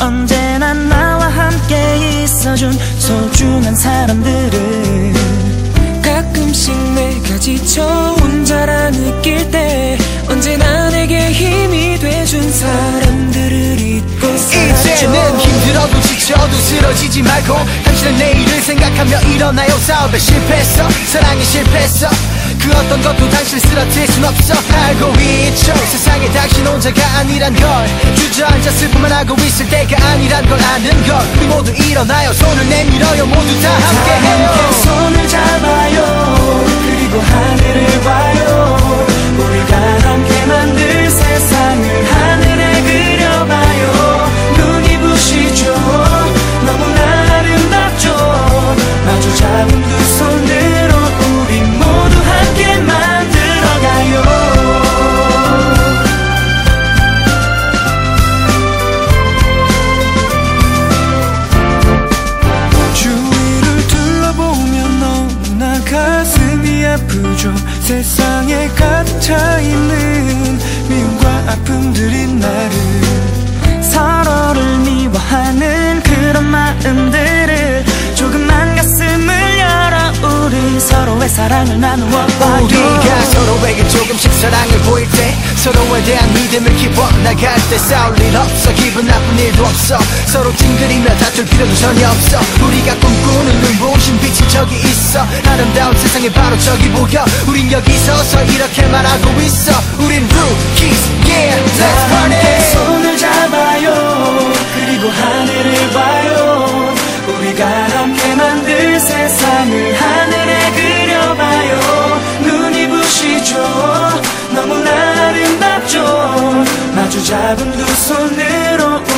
언제나 나와 함께 있어준 소중한 사람들을. 가끔씩 내가 지쳐 혼자라 느낄 때 언제나 내게 힘이 돼준 사람들을 잊고 이제는 힘들어도 지쳐도 쓰러지지 말고 당신은 내일을 생각하며 일어나요. 싸움에 실패했어. 사랑에 실패했어. 그 어떤 것도 당신을 쓰러뜨릴 순 없어. 알고 있죠. 세상에 당신 혼자가 아니란 걸. 주저앉아 슬픔만 하고 있을 때가 아니란 걸 아는 걸. 우리 모두 일어나요. 손을 내밀어요. 모두 다 함께해요. 함께 손을 잡 세상에 가득 차있는 미움과 아픔들이 나를 서로를 미워하는 그런 마음들을 조금만 가슴을 열어 우리 서로의 사랑을 나누어 봐요. 우리가 서로에게 조금씩 사랑을 보일 때 서로에 대한 믿음을 키워 나갈 때 싸울 일 없어 기분 나쁜 일도 없어. 서로 찡그리며 다툴 필요도 전혀 없어. 우리가 꿈꾸는 눈부신 빛이 저기 있어. 아름다운 세상에 바로 저기 보여. 우린 여기 서서 이렇게 말하고 있어. 우린 rookies. Yeah let's run it 손을 잡아요. 그리고 하늘을 봐요. 두 잡은 두 손으로